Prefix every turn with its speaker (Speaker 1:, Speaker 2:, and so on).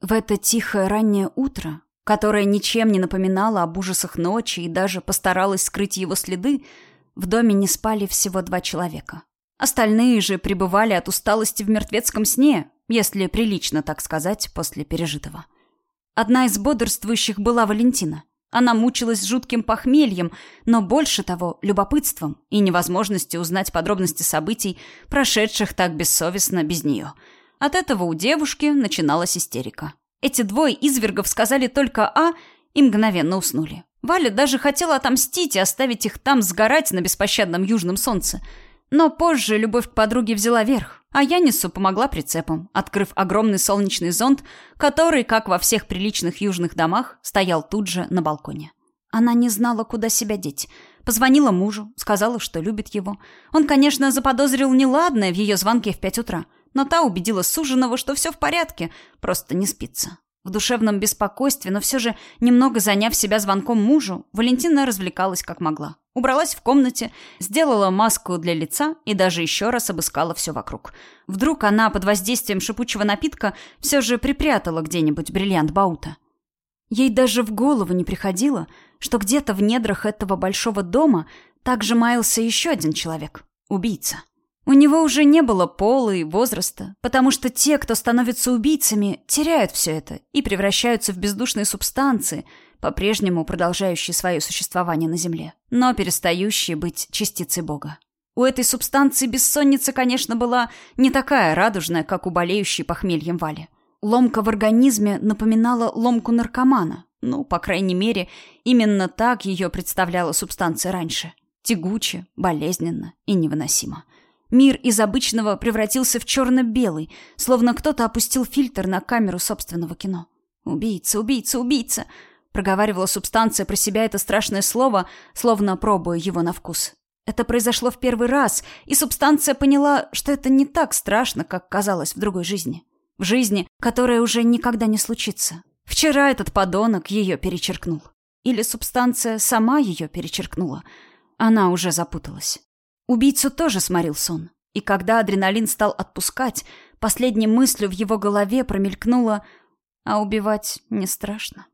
Speaker 1: В это тихое раннее утро, которое ничем не напоминало об ужасах ночи и даже постаралось скрыть его следы, в доме не спали всего два человека. Остальные же пребывали от усталости в мертвецком сне, если прилично так сказать, после пережитого. Одна из бодрствующих была Валентина. Она мучилась жутким похмельем, но больше того, любопытством и невозможностью узнать подробности событий, прошедших так бессовестно без нее. От этого у девушки начиналась истерика. Эти двое извергов сказали только «а» и мгновенно уснули. Валя даже хотела отомстить и оставить их там сгорать на беспощадном южном солнце. Но позже любовь к подруге взяла верх, а Янису помогла прицепом, открыв огромный солнечный зонт, который, как во всех приличных южных домах, стоял тут же на балконе. Она не знала, куда себя деть. Позвонила мужу, сказала, что любит его. Он, конечно, заподозрил неладное в ее звонке в пять утра, но та убедила суженого, что все в порядке, просто не спится. В душевном беспокойстве, но все же немного заняв себя звонком мужу, Валентина развлекалась как могла. Убралась в комнате, сделала маску для лица и даже еще раз обыскала все вокруг. Вдруг она под воздействием шипучего напитка все же припрятала где-нибудь бриллиант Баута. Ей даже в голову не приходило, что где-то в недрах этого большого дома также маялся еще один человек — убийца. У него уже не было пола и возраста, потому что те, кто становятся убийцами, теряют все это и превращаются в бездушные субстанции, по-прежнему продолжающие свое существование на Земле, но перестающие быть частицей Бога. У этой субстанции бессонница, конечно, была не такая радужная, как у болеющей похмельем Вали. Ломка в организме напоминала ломку наркомана. Ну, по крайней мере, именно так ее представляла субстанция раньше. Тягуче, болезненно и невыносимо. Мир из обычного превратился в черно-белый, словно кто-то опустил фильтр на камеру собственного кино. «Убийца, убийца, убийца!» проговаривала субстанция про себя это страшное слово, словно пробуя его на вкус. Это произошло в первый раз, и субстанция поняла, что это не так страшно, как казалось в другой жизни. В жизни, которая уже никогда не случится. Вчера этот подонок ее перечеркнул. Или субстанция сама ее перечеркнула. Она уже запуталась. Убийцу тоже сморил сон. И когда адреналин стал отпускать, последней мыслью в его голове промелькнуло «А убивать не страшно».